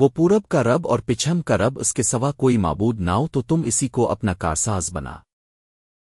وہ پورب کا رب اور پچھم کا رب اس کے سوا کوئی معبود نہ ہو تو تم اسی کو اپنا کارساز بنا۔